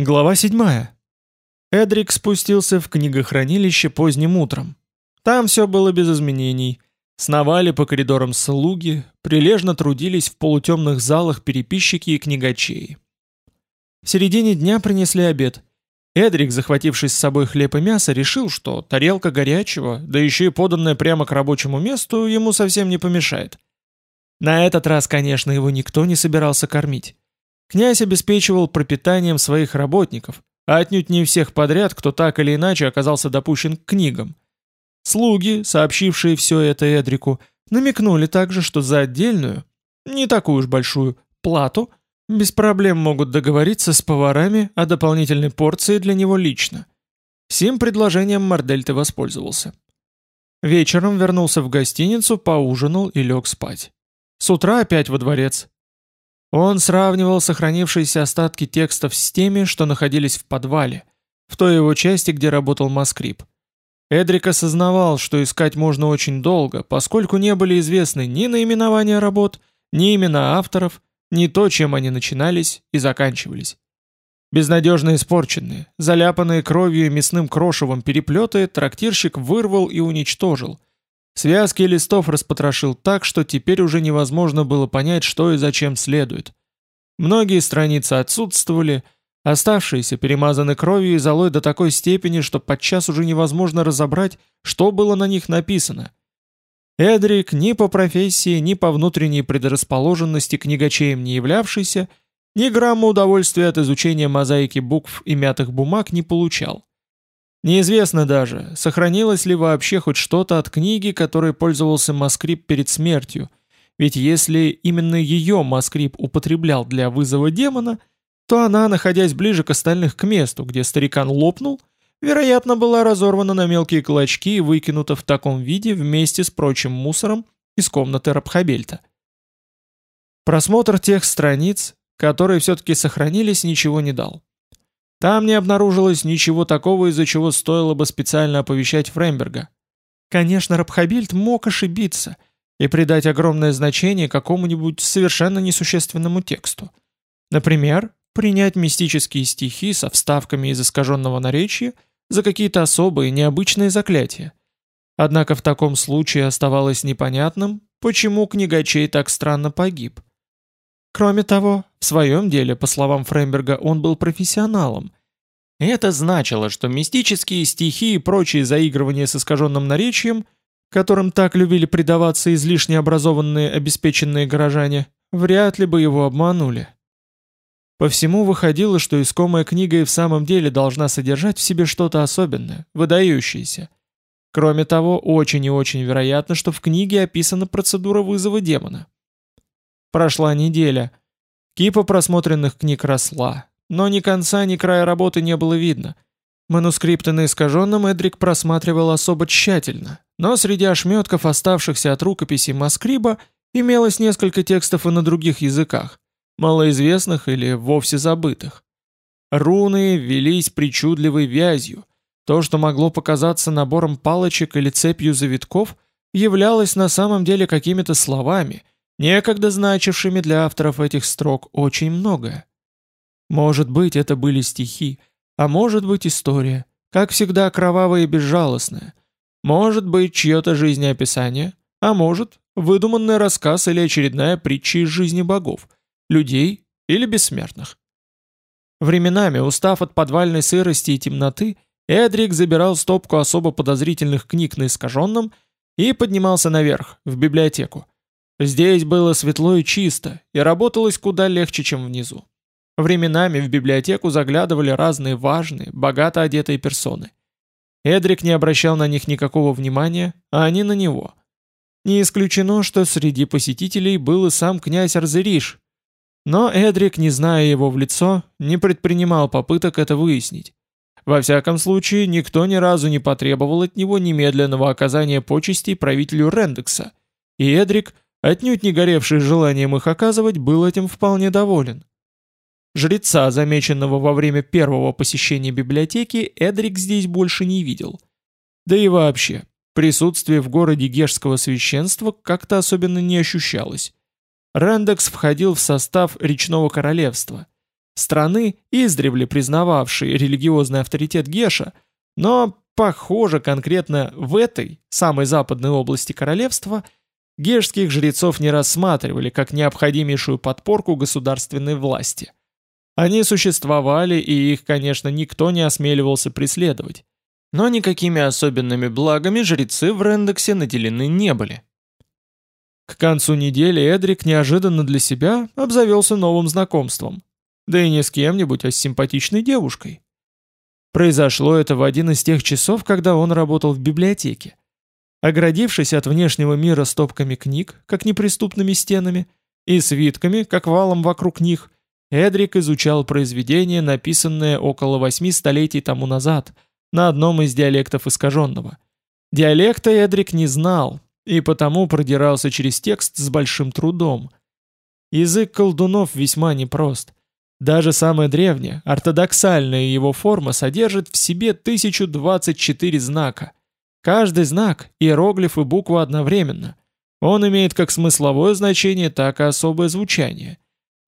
Глава 7. Эдрик спустился в книгохранилище поздним утром. Там все было без изменений. Сновали по коридорам слуги, прилежно трудились в полутемных залах переписчики и книгачеи. В середине дня принесли обед. Эдрик, захвативший с собой хлеб и мясо, решил, что тарелка горячего, да еще и поданная прямо к рабочему месту, ему совсем не помешает. На этот раз, конечно, его никто не собирался кормить. Князь обеспечивал пропитанием своих работников, а отнюдь не всех подряд, кто так или иначе оказался допущен к книгам. Слуги, сообщившие все это Эдрику, намекнули также, что за отдельную, не такую уж большую, плату без проблем могут договориться с поварами о дополнительной порции для него лично. Сим предложением Мардельте воспользовался. Вечером вернулся в гостиницу, поужинал и лег спать. С утра опять во дворец, он сравнивал сохранившиеся остатки текстов с теми, что находились в подвале, в той его части, где работал Маскрип. Эдрик осознавал, что искать можно очень долго, поскольку не были известны ни наименования работ, ни имена авторов, ни то, чем они начинались и заканчивались. Безнадежно испорченные, заляпанные кровью и мясным крошевом переплеты трактирщик вырвал и уничтожил, Связки листов распотрошил так, что теперь уже невозможно было понять, что и зачем следует. Многие страницы отсутствовали, оставшиеся перемазаны кровью и золой до такой степени, что подчас уже невозможно разобрать, что было на них написано. Эдрик ни по профессии, ни по внутренней предрасположенности книгачеем не являвшийся, ни грамма удовольствия от изучения мозаики букв и мятых бумаг не получал. Неизвестно даже, сохранилось ли вообще хоть что-то от книги, которой пользовался Маскрип перед смертью, ведь если именно ее Маскрип употреблял для вызова демона, то она, находясь ближе к остальных к месту, где старикан лопнул, вероятно, была разорвана на мелкие клочки и выкинута в таком виде вместе с прочим мусором из комнаты Рабхабельта. Просмотр тех страниц, которые все-таки сохранились, ничего не дал. Там не обнаружилось ничего такого, из-за чего стоило бы специально оповещать Фремберга. Конечно, Рабхабильд мог ошибиться и придать огромное значение какому-нибудь совершенно несущественному тексту. Например, принять мистические стихи со вставками из искаженного наречия за какие-то особые необычные заклятия. Однако в таком случае оставалось непонятным, почему книгачей так странно погиб. Кроме того, в своем деле, по словам Фреймберга, он был профессионалом. Это значило, что мистические стихи и прочие заигрывания с искаженным наречием, которым так любили предаваться излишне образованные обеспеченные горожане, вряд ли бы его обманули. По всему выходило, что искомая книга и в самом деле должна содержать в себе что-то особенное, выдающееся. Кроме того, очень и очень вероятно, что в книге описана процедура вызова демона. Прошла неделя. Кипа просмотренных книг росла, но ни конца, ни края работы не было видно. Манускрипты на искаженном Эдрик просматривал особо тщательно, но среди ошметков, оставшихся от рукописи Маскриба, имелось несколько текстов и на других языках, малоизвестных или вовсе забытых. Руны велись причудливой вязью. То, что могло показаться набором палочек или цепью завитков, являлось на самом деле какими-то словами – некогда значившими для авторов этих строк очень многое. Может быть, это были стихи, а может быть история, как всегда кровавая и безжалостная. Может быть, чье-то жизнеописание, а может, выдуманный рассказ или очередная притча из жизни богов, людей или бессмертных. Временами, устав от подвальной сырости и темноты, Эдрик забирал стопку особо подозрительных книг на искаженном и поднимался наверх, в библиотеку. Здесь было светло и чисто, и работалось куда легче, чем внизу. Временами в библиотеку заглядывали разные важные, богато одетые персоны. Эдрик не обращал на них никакого внимания, а они на него. Не исключено, что среди посетителей был и сам князь Арзериш. Но Эдрик, не зная его в лицо, не предпринимал попыток это выяснить. Во всяком случае, никто ни разу не потребовал от него немедленного оказания почестей правителю Рендекса, и Эдрик – отнюдь не горевший желанием их оказывать, был этим вполне доволен. Жреца, замеченного во время первого посещения библиотеки, Эдрик здесь больше не видел. Да и вообще, присутствие в городе гешского священства как-то особенно не ощущалось. Рендекс входил в состав речного королевства. страны, издревле признававшей религиозный авторитет Геша, но, похоже, конкретно в этой, самой западной области королевства, гешских жрецов не рассматривали как необходимейшую подпорку государственной власти. Они существовали, и их, конечно, никто не осмеливался преследовать. Но никакими особенными благами жрецы в Рендексе наделены не были. К концу недели Эдрик неожиданно для себя обзавелся новым знакомством. Да и не с кем-нибудь, а с симпатичной девушкой. Произошло это в один из тех часов, когда он работал в библиотеке. Оградившись от внешнего мира стопками книг, как неприступными стенами, и свитками, как валом вокруг них, Эдрик изучал произведение, написанное около восьми столетий тому назад, на одном из диалектов искаженного. Диалекта Эдрик не знал, и потому продирался через текст с большим трудом. Язык колдунов весьма непрост. Даже самая древняя, ортодоксальная его форма содержит в себе 1024 знака. Каждый знак – иероглиф и буква одновременно. Он имеет как смысловое значение, так и особое звучание.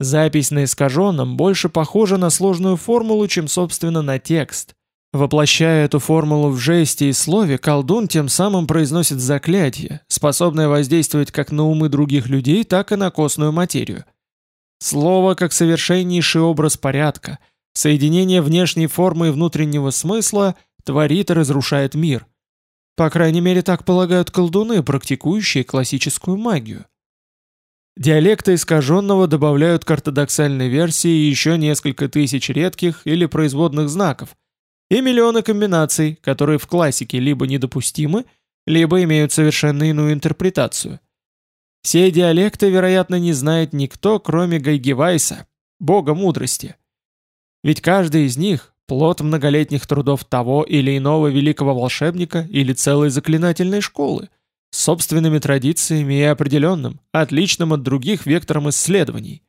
Запись на искаженном больше похожа на сложную формулу, чем, собственно, на текст. Воплощая эту формулу в жесте и слове, колдун тем самым произносит заклятие, способное воздействовать как на умы других людей, так и на костную материю. Слово как совершеннейший образ порядка, соединение внешней формы и внутреннего смысла творит и разрушает мир. По крайней мере, так полагают колдуны, практикующие классическую магию. Диалекты искаженного добавляют к ортодоксальной версии еще несколько тысяч редких или производных знаков – и миллионы комбинаций, которые в классике либо недопустимы, либо имеют совершенно иную интерпретацию. Все диалекты, вероятно, не знает никто, кроме Гайгевайса, бога мудрости. Ведь каждый из них – плод многолетних трудов того или иного великого волшебника или целой заклинательной школы, с собственными традициями и определенным, отличным от других вектором исследований.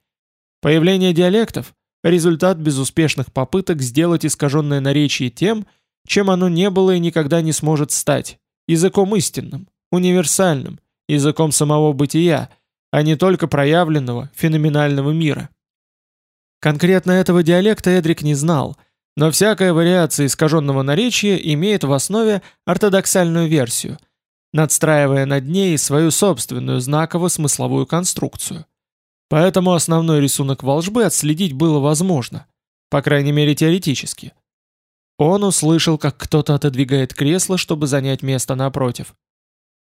Появление диалектов Результат безуспешных попыток сделать искаженное наречие тем, чем оно не было и никогда не сможет стать, языком истинным, универсальным, языком самого бытия, а не только проявленного, феноменального мира. Конкретно этого диалекта Эдрик не знал, но всякая вариация искаженного наречия имеет в основе ортодоксальную версию, надстраивая над ней свою собственную знаково-смысловую конструкцию. Поэтому основной рисунок волжбы отследить было возможно, по крайней мере теоретически. Он услышал, как кто-то отодвигает кресло, чтобы занять место напротив.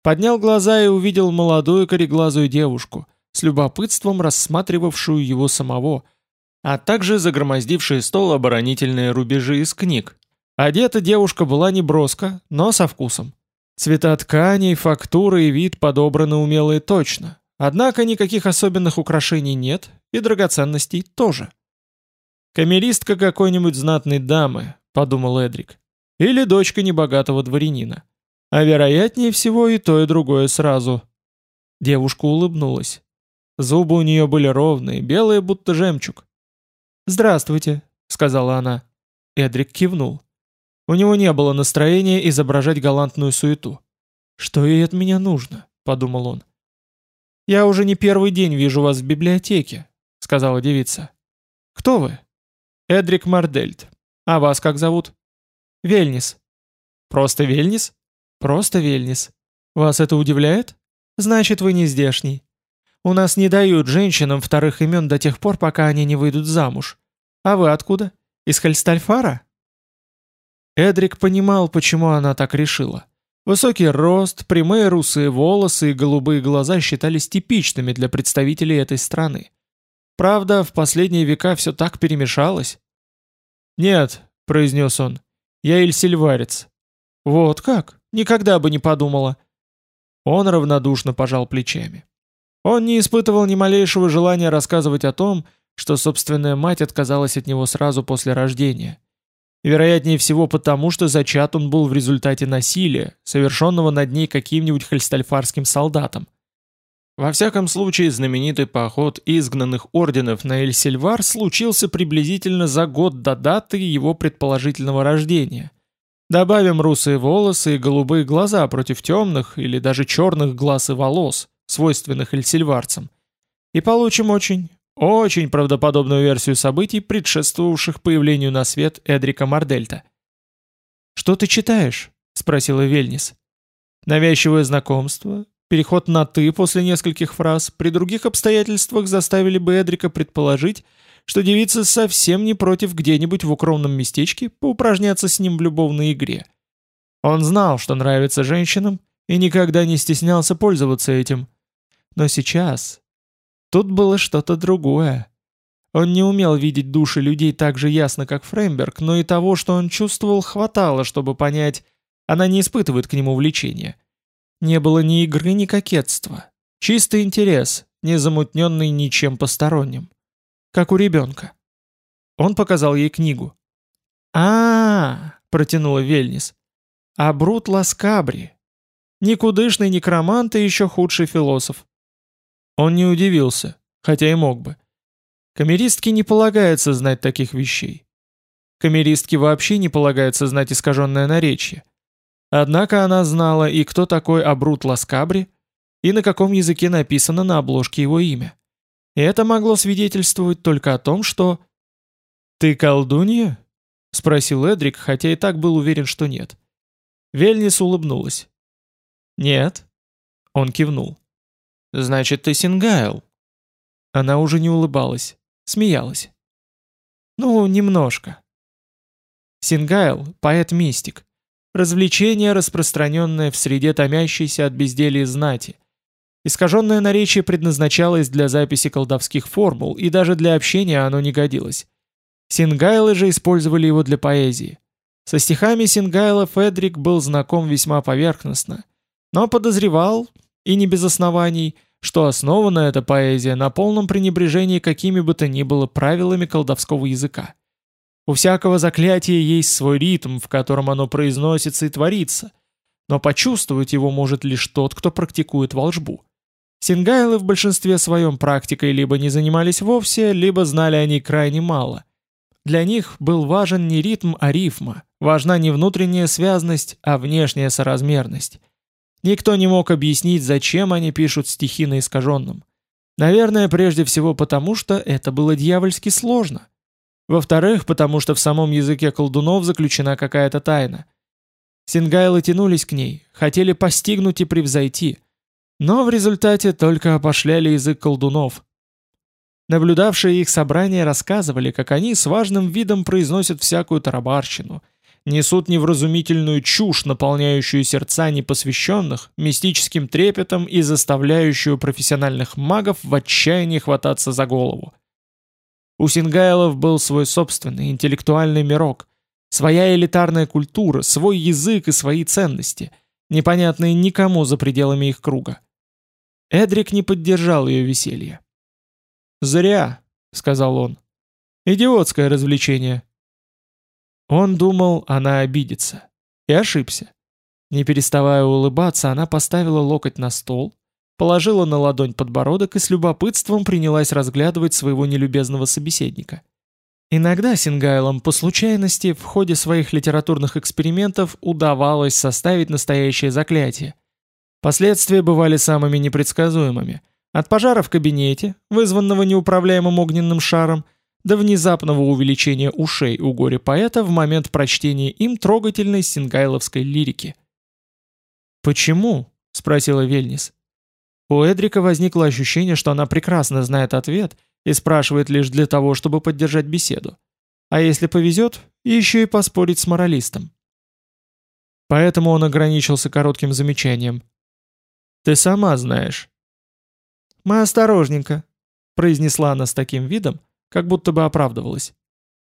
Поднял глаза и увидел молодую кореглазую девушку, с любопытством рассматривавшую его самого, а также загромоздившие стол оборонительные рубежи из книг. Одета девушка была не броско, но со вкусом. Цвета тканей, фактура и вид подобраны умело и точно, Однако никаких особенных украшений нет, и драгоценностей тоже. «Камеристка какой-нибудь знатной дамы», — подумал Эдрик. «Или дочка небогатого дворянина. А вероятнее всего и то, и другое сразу». Девушка улыбнулась. Зубы у нее были ровные, белые, будто жемчуг. «Здравствуйте», — сказала она. Эдрик кивнул. У него не было настроения изображать галантную суету. «Что ей от меня нужно?» — подумал он. «Я уже не первый день вижу вас в библиотеке», — сказала девица. «Кто вы?» «Эдрик Мардельт. А вас как зовут?» «Вельнис». «Просто Вельнис?» «Просто Вельнис. Вас это удивляет? Значит, вы не здешний. У нас не дают женщинам вторых имен до тех пор, пока они не выйдут замуж. А вы откуда? Из Хальстальфара?» Эдрик понимал, почему она так решила. Высокий рост, прямые русые волосы и голубые глаза считались типичными для представителей этой страны. Правда, в последние века все так перемешалось. «Нет», — произнес он, — «я эльсильварец». «Вот как? Никогда бы не подумала». Он равнодушно пожал плечами. Он не испытывал ни малейшего желания рассказывать о том, что собственная мать отказалась от него сразу после рождения — Вероятнее всего потому, что зачат он был в результате насилия, совершенного над ней каким-нибудь хальстальфарским солдатом. Во всяком случае, знаменитый поход изгнанных орденов на Эль-Сильвар случился приблизительно за год до даты его предположительного рождения. Добавим русые волосы и голубые глаза против темных или даже черных глаз и волос, свойственных эльсильварцам. И получим очень, очень правдоподобную версию событий, предшествовавших появлению на свет Эдрика Мардельта. «Что ты читаешь?» — спросила Вельнис. Навязчивое знакомство, переход на «ты» после нескольких фраз, при других обстоятельствах заставили бы Эдрика предположить, что девица совсем не против где-нибудь в укромном местечке поупражняться с ним в любовной игре. Он знал, что нравится женщинам, и никогда не стеснялся пользоваться этим. Но сейчас, Тут было что-то другое. Он не умел видеть души людей так же ясно, как Фреймберг, но и того, что он чувствовал, хватало, чтобы понять, она не испытывает к нему влечения. Не было ни игры, ни кокетства. Чистый интерес, не замутненный ничем посторонним. Как у ребенка. Он показал ей книгу. а, -а, -а протянула Вельнис. «А Брут Ласкабри. Никудышный некромант и еще худший философ. Он не удивился, хотя и мог бы. Камеристке не полагается знать таких вещей. Камеристке вообще не полагается знать искаженное наречие. Однако она знала и кто такой Абрут Ласкабри, и на каком языке написано на обложке его имя. И это могло свидетельствовать только о том, что... «Ты колдунья?» — спросил Эдрик, хотя и так был уверен, что нет. Вельнис улыбнулась. «Нет». Он кивнул. «Значит, ты Сингайл?» Она уже не улыбалась, смеялась. «Ну, немножко». Сингайл — поэт-мистик. Развлечение, распространенное в среде томящейся от безделия знати. Искаженное наречие предназначалось для записи колдовских формул, и даже для общения оно не годилось. Сингайлы же использовали его для поэзии. Со стихами Сингайла Федрик был знаком весьма поверхностно, но подозревал, и не без оснований, что основана эта поэзия на полном пренебрежении какими бы то ни было правилами колдовского языка. У всякого заклятия есть свой ритм, в котором оно произносится и творится, но почувствовать его может лишь тот, кто практикует волжбу. Сингайлы в большинстве своем практикой либо не занимались вовсе, либо знали о ней крайне мало. Для них был важен не ритм, а рифма, важна не внутренняя связность, а внешняя соразмерность. Никто не мог объяснить, зачем они пишут стихи на искаженном. Наверное, прежде всего потому, что это было дьявольски сложно. Во-вторых, потому что в самом языке колдунов заключена какая-то тайна. Сингайлы тянулись к ней, хотели постигнуть и превзойти, но в результате только опошляли язык колдунов. Наблюдавшие их собрания рассказывали, как они с важным видом произносят всякую тарабарщину – несут невразумительную чушь, наполняющую сердца непосвященных, мистическим трепетом и заставляющую профессиональных магов в отчаянии хвататься за голову. У Сингайлов был свой собственный интеллектуальный мирок, своя элитарная культура, свой язык и свои ценности, непонятные никому за пределами их круга. Эдрик не поддержал ее веселье. «Зря», — сказал он. «Идиотское развлечение. Он думал, она обидится. И ошибся. Не переставая улыбаться, она поставила локоть на стол, положила на ладонь подбородок и с любопытством принялась разглядывать своего нелюбезного собеседника. Иногда Сингайлам по случайности в ходе своих литературных экспериментов удавалось составить настоящее заклятие. Последствия бывали самыми непредсказуемыми. От пожара в кабинете, вызванного неуправляемым огненным шаром, до внезапного увеличения ушей у горе-поэта в момент прочтения им трогательной сингайловской лирики. «Почему?» — спросила Вельнис. У Эдрика возникло ощущение, что она прекрасно знает ответ и спрашивает лишь для того, чтобы поддержать беседу. А если повезет, еще и поспорить с моралистом. Поэтому он ограничился коротким замечанием. «Ты сама знаешь». «Мы осторожненько», — произнесла она с таким видом, как будто бы оправдывалась.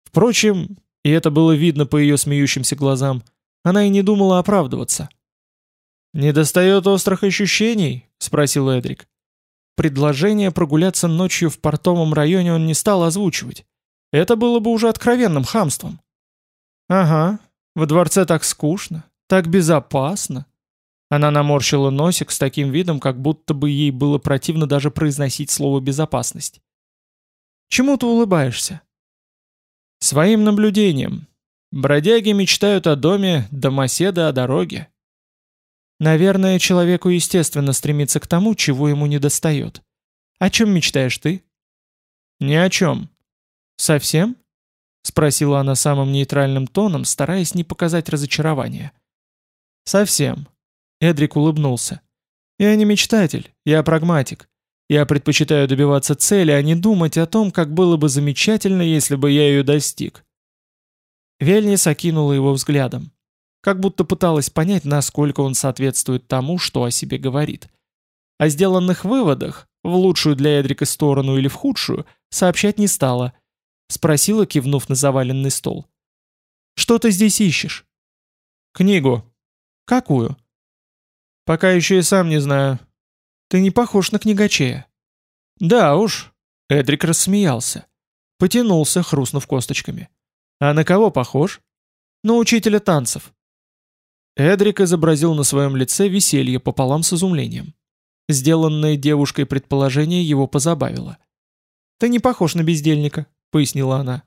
Впрочем, и это было видно по ее смеющимся глазам, она и не думала оправдываться. «Не достает острых ощущений?» — спросил Эдрик. Предложение прогуляться ночью в портовом районе он не стал озвучивать. Это было бы уже откровенным хамством. «Ага, во дворце так скучно, так безопасно». Она наморщила носик с таким видом, как будто бы ей было противно даже произносить слово «безопасность». Чему ты улыбаешься?» «Своим наблюдением. Бродяги мечтают о доме, домоседы о дороге». «Наверное, человеку естественно стремиться к тому, чего ему недостает. О чем мечтаешь ты?» «Ни о чем». «Совсем?» — спросила она самым нейтральным тоном, стараясь не показать разочарования. «Совсем». Эдрик улыбнулся. «Я не мечтатель, я прагматик. Я предпочитаю добиваться цели, а не думать о том, как было бы замечательно, если бы я ее достиг». Вельнис окинула его взглядом. Как будто пыталась понять, насколько он соответствует тому, что о себе говорит. О сделанных выводах, в лучшую для Эдрика сторону или в худшую, сообщать не стала. Спросила, кивнув на заваленный стол. «Что ты здесь ищешь?» «Книгу». «Какую?» «Пока еще и сам не знаю». «Ты не похож на книгачея». «Да уж». Эдрик рассмеялся. Потянулся, хрустнув косточками. «А на кого похож?» «На учителя танцев». Эдрик изобразил на своем лице веселье пополам с изумлением. Сделанное девушкой предположение его позабавило. «Ты не похож на бездельника», — пояснила она.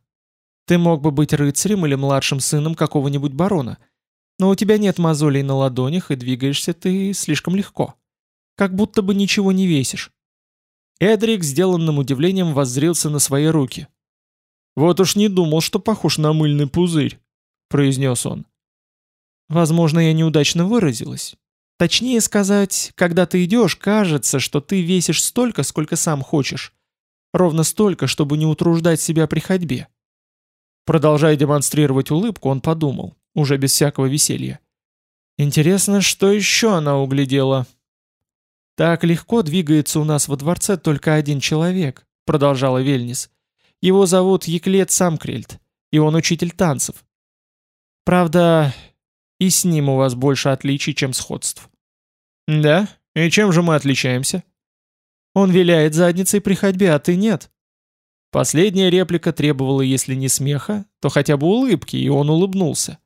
«Ты мог бы быть рыцарем или младшим сыном какого-нибудь барона, но у тебя нет мозолей на ладонях и двигаешься ты слишком легко. Как будто бы ничего не весишь». Эдрик сделанным удивлением воззрился на свои руки. «Вот уж не думал, что похож на мыльный пузырь», — произнес он. «Возможно, я неудачно выразилась. Точнее сказать, когда ты идешь, кажется, что ты весишь столько, сколько сам хочешь. Ровно столько, чтобы не утруждать себя при ходьбе». Продолжая демонстрировать улыбку, он подумал, уже без всякого веселья. «Интересно, что еще она углядела?» «Так легко двигается у нас во дворце только один человек», — продолжала Вельнис. Его зовут Еклет Самкрельд, и он учитель танцев. Правда, и с ним у вас больше отличий, чем сходств. Да? И чем же мы отличаемся? Он виляет задницей при ходьбе, а ты нет. Последняя реплика требовала, если не смеха, то хотя бы улыбки, и он улыбнулся.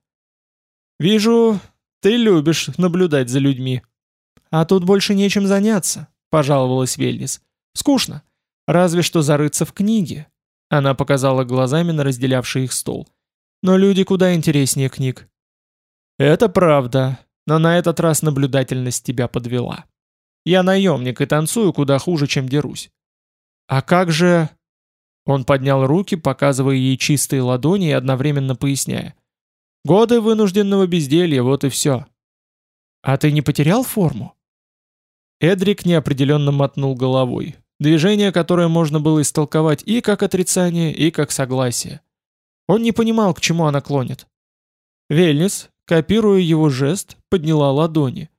«Вижу, ты любишь наблюдать за людьми». «А тут больше нечем заняться», — пожаловалась Вельнис. «Скучно. Разве что зарыться в книге. Она показала глазами на разделявший их стол. Но люди куда интереснее книг. Это правда, но на этот раз наблюдательность тебя подвела. Я наемник и танцую куда хуже, чем дерусь. А как же... Он поднял руки, показывая ей чистые ладони и одновременно поясняя. Годы вынужденного безделья, вот и все. А ты не потерял форму? Эдрик неопределенно мотнул головой. Движение, которое можно было истолковать и как отрицание, и как согласие. Он не понимал, к чему она клонит. Вельнис, копируя его жест, подняла ладони.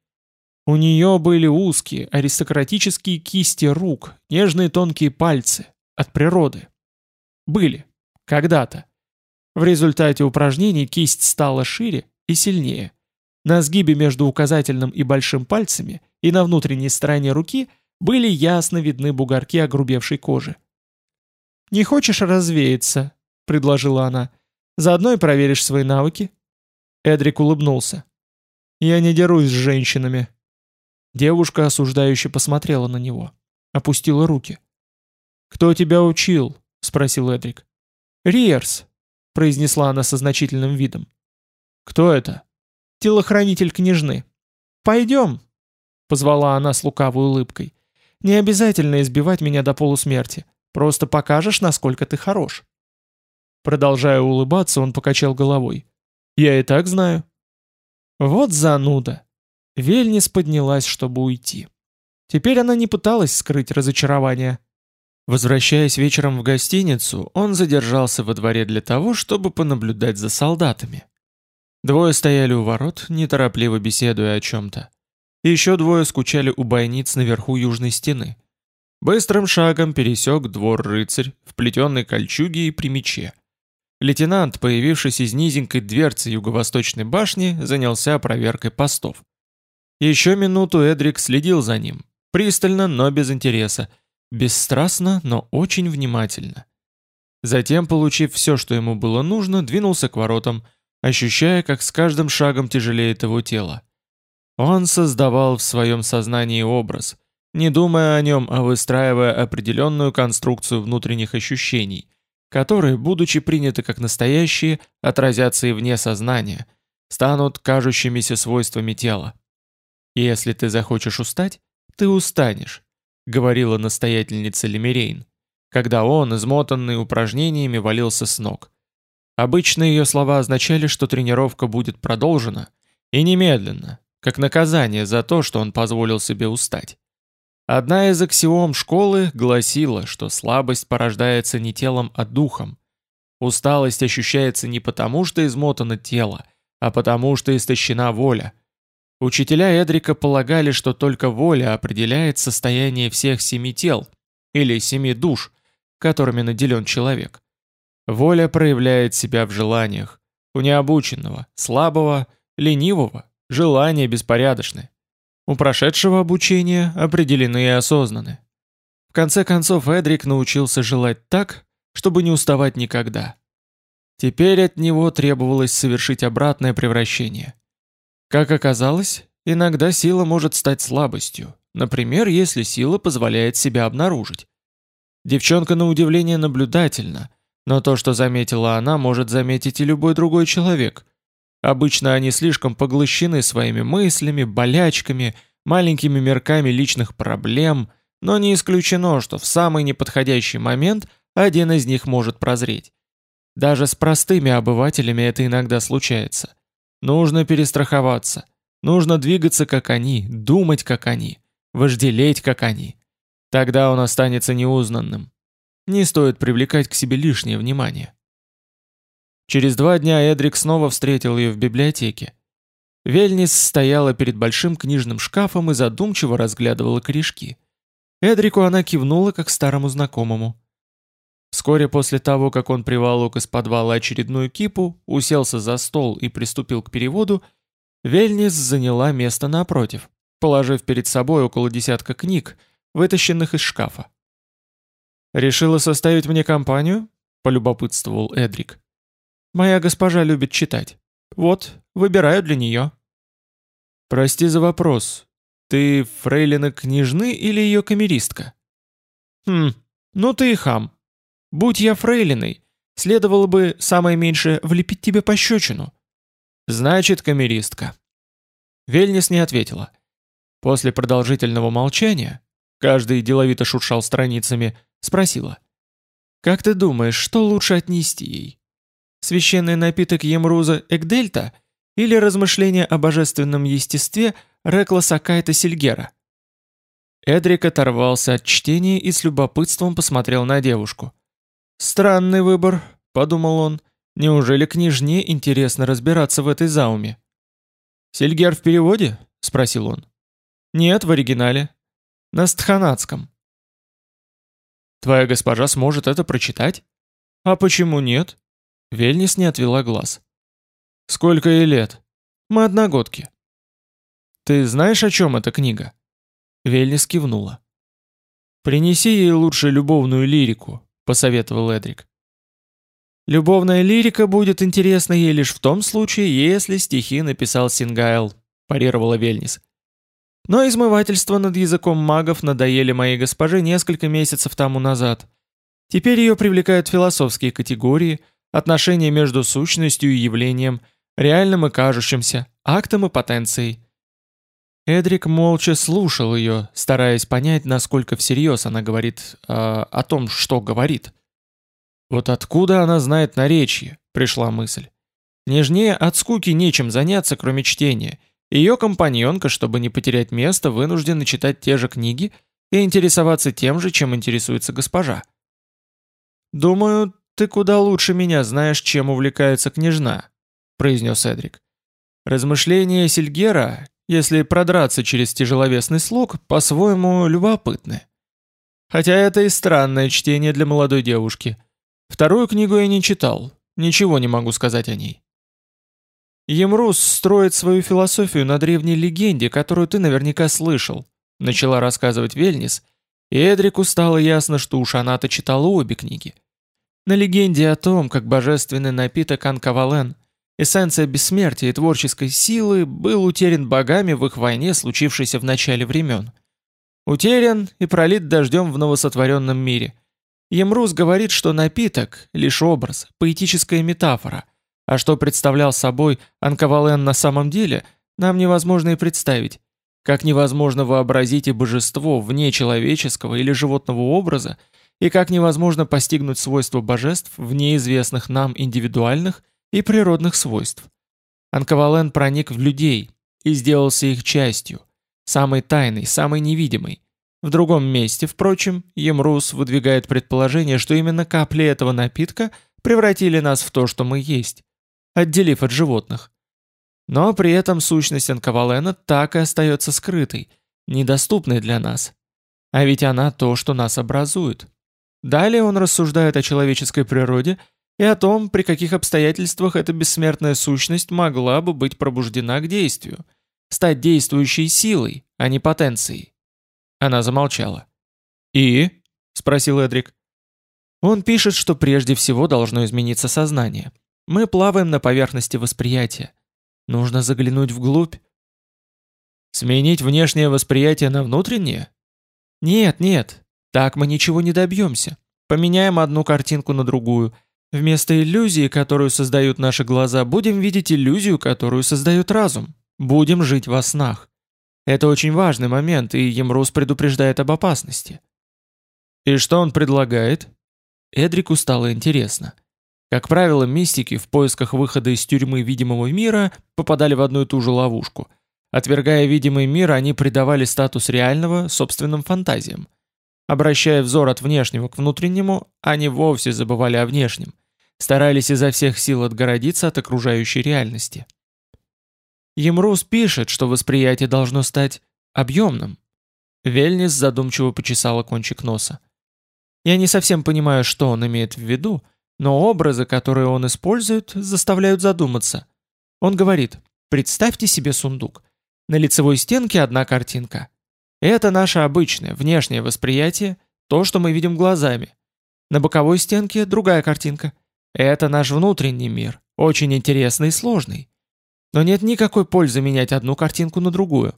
У нее были узкие, аристократические кисти рук, нежные тонкие пальцы. От природы. Были. Когда-то. В результате упражнений кисть стала шире и сильнее. На сгибе между указательным и большим пальцами и на внутренней стороне руки – были ясно видны бугорки огрубевшей кожи. «Не хочешь развеяться?» — предложила она. «Заодно и проверишь свои навыки». Эдрик улыбнулся. «Я не дерусь с женщинами». Девушка осуждающе посмотрела на него. Опустила руки. «Кто тебя учил?» — спросил Эдрик. «Риерс», — произнесла она со значительным видом. «Кто это?» «Телохранитель княжны». «Пойдем», — позвала она с лукавой улыбкой. Не обязательно избивать меня до полусмерти. Просто покажешь, насколько ты хорош». Продолжая улыбаться, он покачал головой. «Я и так знаю». «Вот зануда». Вельнис поднялась, чтобы уйти. Теперь она не пыталась скрыть разочарование. Возвращаясь вечером в гостиницу, он задержался во дворе для того, чтобы понаблюдать за солдатами. Двое стояли у ворот, неторопливо беседуя о чем-то. Еще двое скучали у бойниц наверху южной стены. Быстрым шагом пересек двор рыцарь в плетеной кольчуге и при мече. Лейтенант, появившись из низенькой дверцы юго-восточной башни, занялся проверкой постов. Еще минуту Эдрик следил за ним, пристально, но без интереса, бесстрастно, но очень внимательно. Затем, получив все, что ему было нужно, двинулся к воротам, ощущая, как с каждым шагом тяжелеет его тело. Он создавал в своем сознании образ, не думая о нем, а выстраивая определенную конструкцию внутренних ощущений, которые, будучи приняты как настоящие, отразятся и вне сознания, станут кажущимися свойствами тела. «Если ты захочешь устать, ты устанешь», — говорила настоятельница Лемерейн. когда он, измотанный упражнениями, валился с ног. Обычно ее слова означали, что тренировка будет продолжена, и немедленно, как наказание за то, что он позволил себе устать. Одна из аксиом школы гласила, что слабость порождается не телом, а духом. Усталость ощущается не потому, что измотано тело, а потому, что истощена воля. Учителя Эдрика полагали, что только воля определяет состояние всех семи тел, или семи душ, которыми наделен человек. Воля проявляет себя в желаниях, у необученного, слабого, ленивого, желания беспорядочны. У прошедшего обучения определены и осознаны. В конце концов Эдрик научился желать так, чтобы не уставать никогда. Теперь от него требовалось совершить обратное превращение. Как оказалось, иногда сила может стать слабостью, например, если сила позволяет себя обнаружить. Девчонка на удивление наблюдательна, но то, что заметила она, может заметить и любой другой человек. Обычно они слишком поглощены своими мыслями, болячками, маленькими мерками личных проблем, но не исключено, что в самый неподходящий момент один из них может прозреть. Даже с простыми обывателями это иногда случается. Нужно перестраховаться. Нужно двигаться, как они, думать, как они, вожделеть, как они. Тогда он останется неузнанным. Не стоит привлекать к себе лишнее внимание. Через два дня Эдрик снова встретил ее в библиотеке. Вельнис стояла перед большим книжным шкафом и задумчиво разглядывала корешки. Эдрику она кивнула, как старому знакомому. Вскоре после того, как он приволок из подвала очередную кипу, уселся за стол и приступил к переводу, Вельнис заняла место напротив, положив перед собой около десятка книг, вытащенных из шкафа. «Решила составить мне компанию?» — полюбопытствовал Эдрик. «Моя госпожа любит читать. Вот, выбираю для нее». «Прости за вопрос. Ты фрейлина княжны или ее камеристка?» «Хм, ну ты и хам. Будь я фрейлиной, следовало бы, самое меньшее, влепить тебе пощечину». «Значит, камеристка». Вельнис не ответила. После продолжительного молчания, каждый деловито шуршал страницами, спросила. «Как ты думаешь, что лучше отнести ей? Священный напиток Емруза Экдельта или размышления о божественном естестве Рекла Сакайта Сильгера?» Эдрик оторвался от чтения и с любопытством посмотрел на девушку. «Странный выбор», — подумал он. «Неужели княжне интересно разбираться в этой зауме?» «Сельгер в переводе?» — спросил он. «Нет, в оригинале. На стханатском». «Твоя госпожа сможет это прочитать?» «А почему нет?» Вельнис не отвела глаз. «Сколько ей лет?» «Мы одногодки». «Ты знаешь, о чем эта книга?» Вельнис кивнула. «Принеси ей лучше любовную лирику», посоветовал Эдрик. Любовная лирика будет интересна ей лишь в том случае, если стихи написал Сингайл, парировала Вельнис. Но измывательства над языком магов надоели моей госпоже несколько месяцев тому назад. Теперь ее привлекают философские категории, отношения между сущностью и явлением, реальным и кажущимся, актом и потенцией. Эдрик молча слушал ее, стараясь понять, насколько всерьез она говорит э, о том, что говорит. «Вот откуда она знает наречие?» — пришла мысль. Нежнее от скуки нечем заняться, кроме чтения. Ее компаньонка, чтобы не потерять место, вынуждена читать те же книги и интересоваться тем же, чем интересуется госпожа. «Думаю, ты куда лучше меня знаешь, чем увлекается княжна», — произнес Эдрик. Размышления Сильгера если продраться через тяжеловесный слог, по-своему любопытны. Хотя это и странное чтение для молодой девушки. Вторую книгу я не читал, ничего не могу сказать о ней. Емрус строит свою философию на древней легенде, которую ты наверняка слышал, начала рассказывать Вельнис, и Эдрику стало ясно, что уж она-то читала обе книги. На легенде о том, как божественный напиток Анкавален Эссенция бессмертия и творческой силы был утерян богами в их войне, случившейся в начале времен. Утерян и пролит дождем в новосотворенном мире. Емрус говорит, что напиток – лишь образ, поэтическая метафора, а что представлял собой Анкавален на самом деле, нам невозможно и представить. Как невозможно вообразить и божество вне человеческого или животного образа, и как невозможно постигнуть свойства божеств в неизвестных нам индивидуальных и природных свойств. Анкавален проник в людей и сделался их частью, самой тайной, самой невидимой. В другом месте, впрочем, Емрус выдвигает предположение, что именно капли этого напитка превратили нас в то, что мы есть, отделив от животных. Но при этом сущность Анкавалена так и остается скрытой, недоступной для нас. А ведь она то, что нас образует. Далее он рассуждает о человеческой природе и о том, при каких обстоятельствах эта бессмертная сущность могла бы быть пробуждена к действию, стать действующей силой, а не потенцией. Она замолчала. «И?» — спросил Эдрик. Он пишет, что прежде всего должно измениться сознание. Мы плаваем на поверхности восприятия. Нужно заглянуть вглубь. Сменить внешнее восприятие на внутреннее? Нет, нет, так мы ничего не добьемся. Поменяем одну картинку на другую. Вместо иллюзии, которую создают наши глаза, будем видеть иллюзию, которую создает разум. Будем жить во снах. Это очень важный момент, и Емрус предупреждает об опасности. И что он предлагает? Эдрику стало интересно. Как правило, мистики в поисках выхода из тюрьмы видимого мира попадали в одну и ту же ловушку. Отвергая видимый мир, они придавали статус реального собственным фантазиям. Обращая взор от внешнего к внутреннему, они вовсе забывали о внешнем, старались изо всех сил отгородиться от окружающей реальности. Емрус пишет, что восприятие должно стать объемным. Вельнис задумчиво почесала кончик носа. Я не совсем понимаю, что он имеет в виду, но образы, которые он использует, заставляют задуматься. Он говорит, представьте себе сундук. На лицевой стенке одна картинка. Это наше обычное, внешнее восприятие, то, что мы видим глазами. На боковой стенке другая картинка. Это наш внутренний мир, очень интересный и сложный. Но нет никакой пользы менять одну картинку на другую.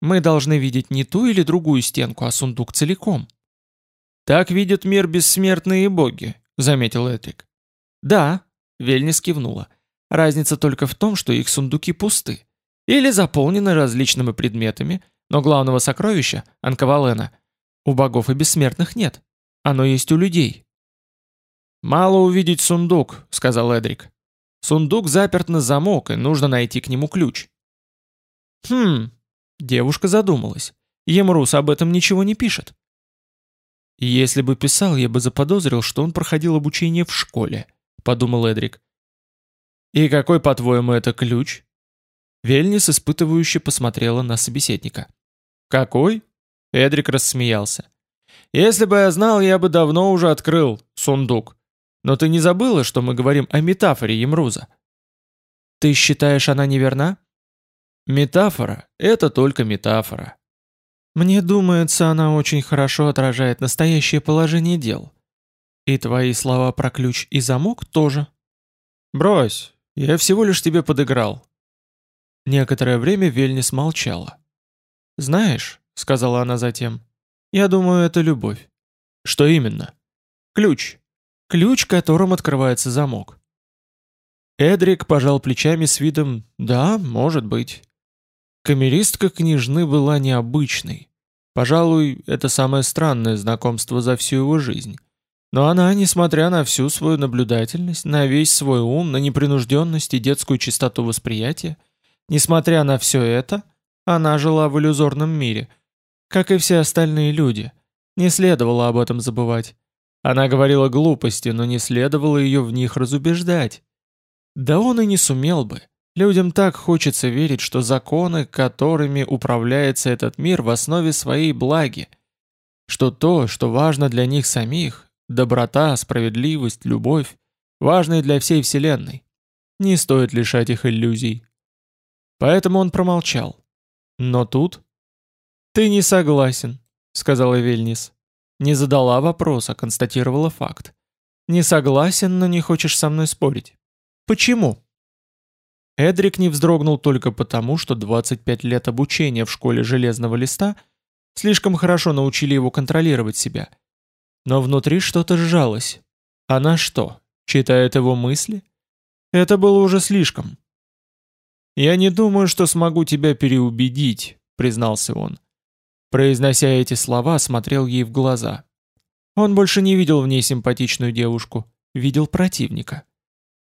Мы должны видеть не ту или другую стенку, а сундук целиком. «Так видят мир бессмертные боги», — заметил Этрик. «Да», — Вельнис кивнула. «Разница только в том, что их сундуки пусты. Или заполнены различными предметами, но главного сокровища, Анкавалена, у богов и бессмертных нет. Оно есть у людей. «Мало увидеть сундук», — сказал Эдрик. «Сундук заперт на замок, и нужно найти к нему ключ». «Хм...» — девушка задумалась. Емрус об этом ничего не пишет. «Если бы писал, я бы заподозрил, что он проходил обучение в школе», — подумал Эдрик. «И какой, по-твоему, это ключ?» Вельнис испытывающе посмотрела на собеседника. «Какой?» Эдрик рассмеялся. «Если бы я знал, я бы давно уже открыл сундук. Но ты не забыла, что мы говорим о метафоре Емруза?» «Ты считаешь, она неверна?» «Метафора — это только метафора». «Мне думается, она очень хорошо отражает настоящее положение дел. И твои слова про ключ и замок тоже». «Брось, я всего лишь тебе подыграл». Некоторое время Вельнис молчала. «Знаешь», — сказала она затем, — «я думаю, это любовь». «Что именно?» «Ключ. Ключ, которым открывается замок». Эдрик пожал плечами с видом «да, может быть». Камеристка княжны была необычной. Пожалуй, это самое странное знакомство за всю его жизнь. Но она, несмотря на всю свою наблюдательность, на весь свой ум, на непринужденность и детскую чистоту восприятия, несмотря на все это, она жила в иллюзорном мире, как и все остальные люди. Не следовало об этом забывать. Она говорила глупости, но не следовало ее в них разубеждать. Да он и не сумел бы. Людям так хочется верить, что законы, которыми управляется этот мир, в основе своей благи. Что то, что важно для них самих, доброта, справедливость, любовь, важно и для всей Вселенной. Не стоит лишать их иллюзий. Поэтому он промолчал. Но тут... «Ты не согласен», — сказала Вельнис. Не задала вопрос, а констатировала факт. «Не согласен, но не хочешь со мной спорить. Почему?» Эдрик не вздрогнул только потому, что 25 лет обучения в школе Железного Листа слишком хорошо научили его контролировать себя. Но внутри что-то сжалось. Она что, читает его мысли? Это было уже слишком. «Я не думаю, что смогу тебя переубедить», — признался он. Произнося эти слова, смотрел ей в глаза. Он больше не видел в ней симпатичную девушку, видел противника.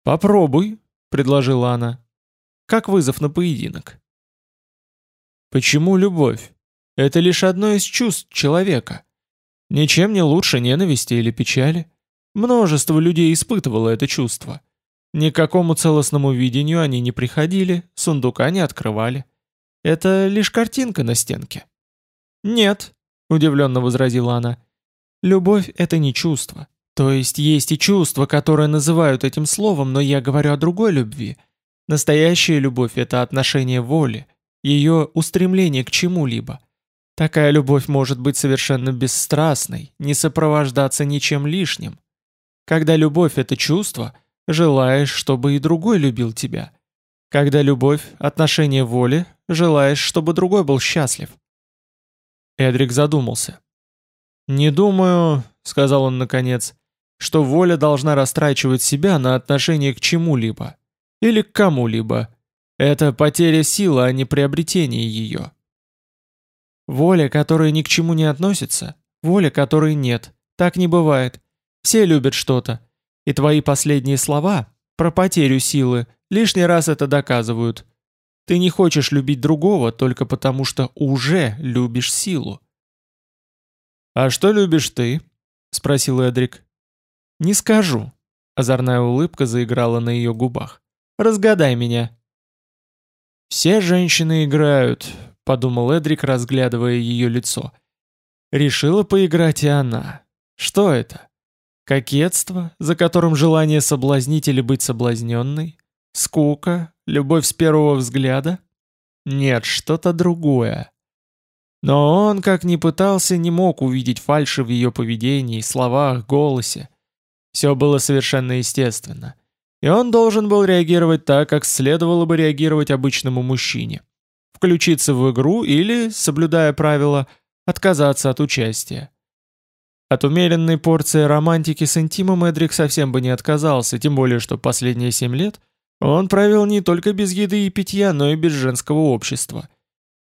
«Попробуй», — предложила она, — «как вызов на поединок». Почему любовь? Это лишь одно из чувств человека. Ничем не лучше ненависти или печали. Множество людей испытывало это чувство. Ни к какому целостному видению они не приходили, сундука не открывали. Это лишь картинка на стенке. «Нет», — удивленно возразила она, — «любовь — это не чувство. То есть есть и чувства, которые называют этим словом, но я говорю о другой любви. Настоящая любовь — это отношение воли, ее устремление к чему-либо. Такая любовь может быть совершенно бесстрастной, не сопровождаться ничем лишним. Когда любовь — это чувство, желаешь, чтобы и другой любил тебя. Когда любовь — отношение воли, желаешь, чтобы другой был счастлив. Эдрик задумался. «Не думаю», — сказал он наконец, — «что воля должна растрачивать себя на отношение к чему-либо или к кому-либо. Это потеря силы, а не приобретение ее». Воля, которая ни к чему не относится, воля, которой нет. Так не бывает. Все любят что-то. И твои последние слова про потерю силы лишний раз это доказывают. Ты не хочешь любить другого только потому, что уже любишь силу. «А что любишь ты?» — спросил Эдрик. «Не скажу». Озорная улыбка заиграла на ее губах. «Разгадай меня». «Все женщины играют», — подумал Эдрик, разглядывая ее лицо. Решила поиграть и она. Что это? Кокетство, за которым желание соблазнить или быть соблазненной? Скука? Любовь с первого взгляда? Нет, что-то другое. Но он, как ни пытался, не мог увидеть фальши в ее поведении, словах, голосе. Все было совершенно естественно. И он должен был реагировать так, как следовало бы реагировать обычному мужчине включиться в игру или, соблюдая правила, отказаться от участия. От умеренной порции романтики с интимом Эдрик совсем бы не отказался, тем более что последние семь лет он провел не только без еды и питья, но и без женского общества.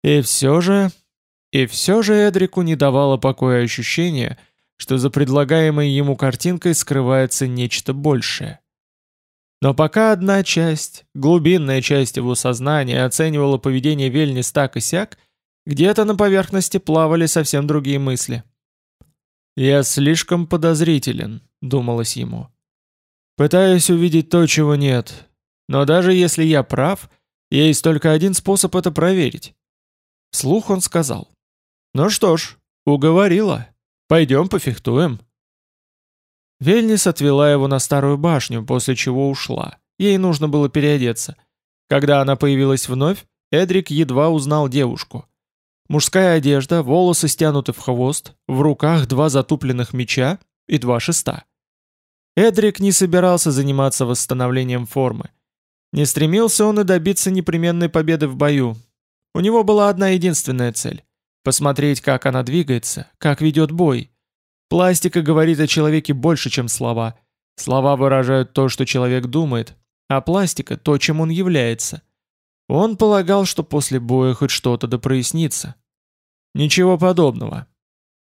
И все же... И все же Эдрику не давало покоя ощущение, что за предлагаемой ему картинкой скрывается нечто большее. Но пока одна часть, глубинная часть его сознания оценивала поведение Вельнис так и сяк, где-то на поверхности плавали совсем другие мысли. «Я слишком подозрителен», — думалось ему. «Пытаюсь увидеть то, чего нет. Но даже если я прав, есть только один способ это проверить». Вслух он сказал. «Ну что ж, уговорила. Пойдем пофехтуем». Вельнис отвела его на старую башню, после чего ушла. Ей нужно было переодеться. Когда она появилась вновь, Эдрик едва узнал девушку. Мужская одежда, волосы стянуты в хвост, в руках два затупленных меча и два шеста. Эдрик не собирался заниматься восстановлением формы. Не стремился он и добиться непременной победы в бою. У него была одна единственная цель — посмотреть, как она двигается, как ведет бой, Пластика говорит о человеке больше, чем слова. Слова выражают то, что человек думает, а пластика — то, чем он является. Он полагал, что после боя хоть что-то да прояснится. Ничего подобного.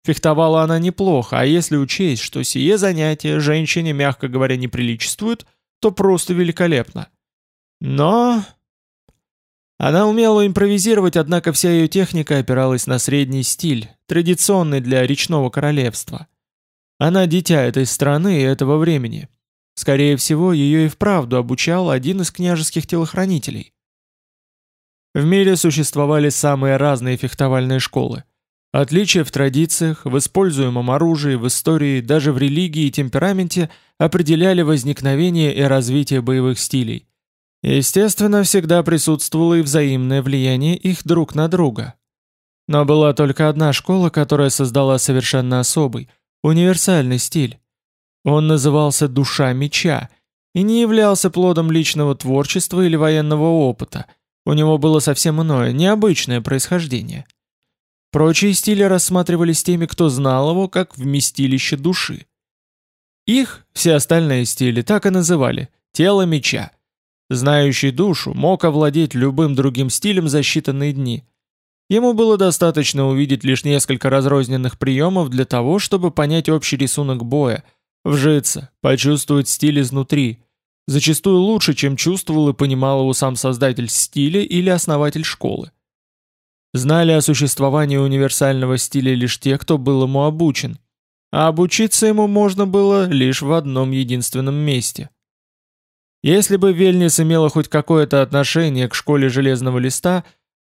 Фехтовала она неплохо, а если учесть, что сие занятие женщине, мягко говоря, не приличествует, то просто великолепно. Но... Она умела импровизировать, однако вся ее техника опиралась на средний стиль, традиционный для речного королевства. Она дитя этой страны и этого времени. Скорее всего, ее и вправду обучал один из княжеских телохранителей. В мире существовали самые разные фехтовальные школы. Отличия в традициях, в используемом оружии, в истории, даже в религии и темпераменте определяли возникновение и развитие боевых стилей. Естественно, всегда присутствовало и взаимное влияние их друг на друга. Но была только одна школа, которая создала совершенно особый – Универсальный стиль. Он назывался «душа меча» и не являлся плодом личного творчества или военного опыта. У него было совсем иное, необычное происхождение. Прочие стили рассматривались теми, кто знал его, как вместилище души. Их, все остальные стили, так и называли – тело меча. Знающий душу мог овладеть любым другим стилем за считанные дни. Ему было достаточно увидеть лишь несколько разрозненных приемов для того, чтобы понять общий рисунок боя, вжиться, почувствовать стиль изнутри, зачастую лучше, чем чувствовал и понимал его сам создатель стиля или основатель школы. Знали о существовании универсального стиля лишь те, кто был ему обучен, а обучиться ему можно было лишь в одном единственном месте. Если бы Вельнис имела хоть какое-то отношение к школе Железного Листа,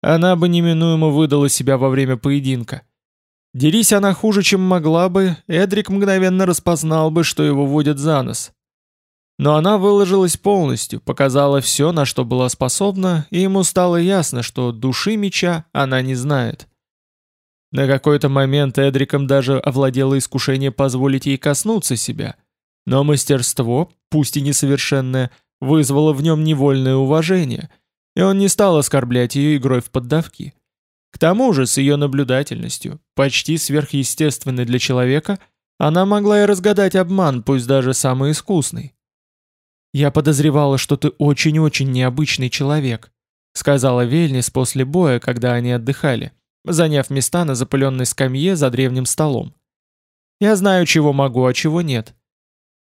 она бы неминуемо выдала себя во время поединка. Дерись она хуже, чем могла бы, Эдрик мгновенно распознал бы, что его водят за нос. Но она выложилась полностью, показала все, на что была способна, и ему стало ясно, что души меча она не знает. На какой-то момент Эдриком даже овладело искушение позволить ей коснуться себя, но мастерство, пусть и несовершенное, вызвало в нем невольное уважение, и он не стал оскорблять ее игрой в поддавки. К тому же, с ее наблюдательностью, почти сверхъестественной для человека, она могла и разгадать обман, пусть даже самый искусный. «Я подозревала, что ты очень-очень необычный человек», сказала Вельнис после боя, когда они отдыхали, заняв места на запыленной скамье за древним столом. «Я знаю, чего могу, а чего нет.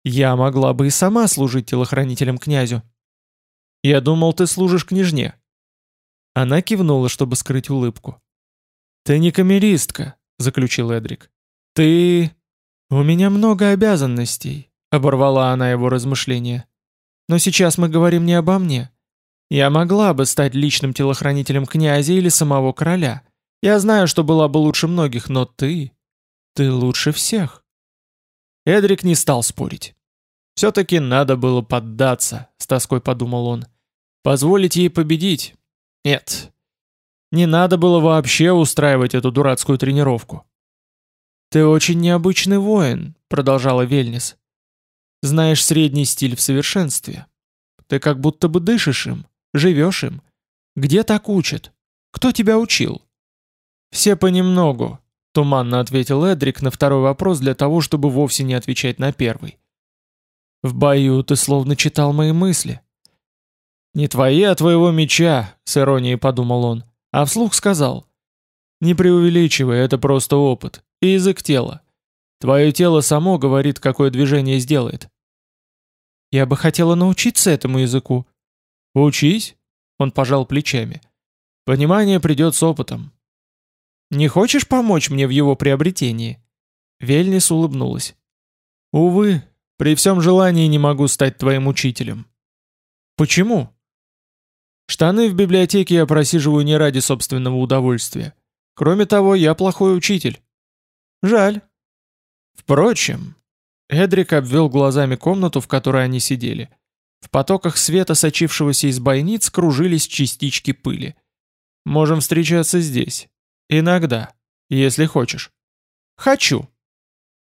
Я могла бы и сама служить телохранителем князю». «Я думал, ты служишь княжне». Она кивнула, чтобы скрыть улыбку. «Ты не камеристка», — заключил Эдрик. «Ты...» «У меня много обязанностей», — оборвала она его размышления. Но сейчас мы говорим не обо мне. Я могла бы стать личным телохранителем князя или самого короля. Я знаю, что была бы лучше многих, но ты... Ты лучше всех. Эдрик не стал спорить. Все-таки надо было поддаться, с тоской подумал он. Позволить ей победить? Нет. Не надо было вообще устраивать эту дурацкую тренировку. «Ты очень необычный воин», — продолжала Вельнис. Знаешь средний стиль в совершенстве. Ты как будто бы дышишь им, живешь им. Где так учат? Кто тебя учил?» «Все понемногу», — туманно ответил Эдрик на второй вопрос для того, чтобы вовсе не отвечать на первый. «В бою ты словно читал мои мысли». «Не твои, а твоего меча», — с иронией подумал он, а вслух сказал. «Не преувеличивай, это просто опыт. И язык тела. Твое тело само говорит, какое движение сделает. Я бы хотела научиться этому языку. Учись, он пожал плечами. Понимание придет с опытом. Не хочешь помочь мне в его приобретении? Вельнис улыбнулась. Увы, при всем желании не могу стать твоим учителем. Почему? Штаны в библиотеке я просиживаю не ради собственного удовольствия. Кроме того, я плохой учитель. Жаль. Впрочем, Эдрик обвел глазами комнату, в которой они сидели. В потоках света, сочившегося из бойниц, кружились частички пыли. «Можем встречаться здесь. Иногда, если хочешь». «Хочу»,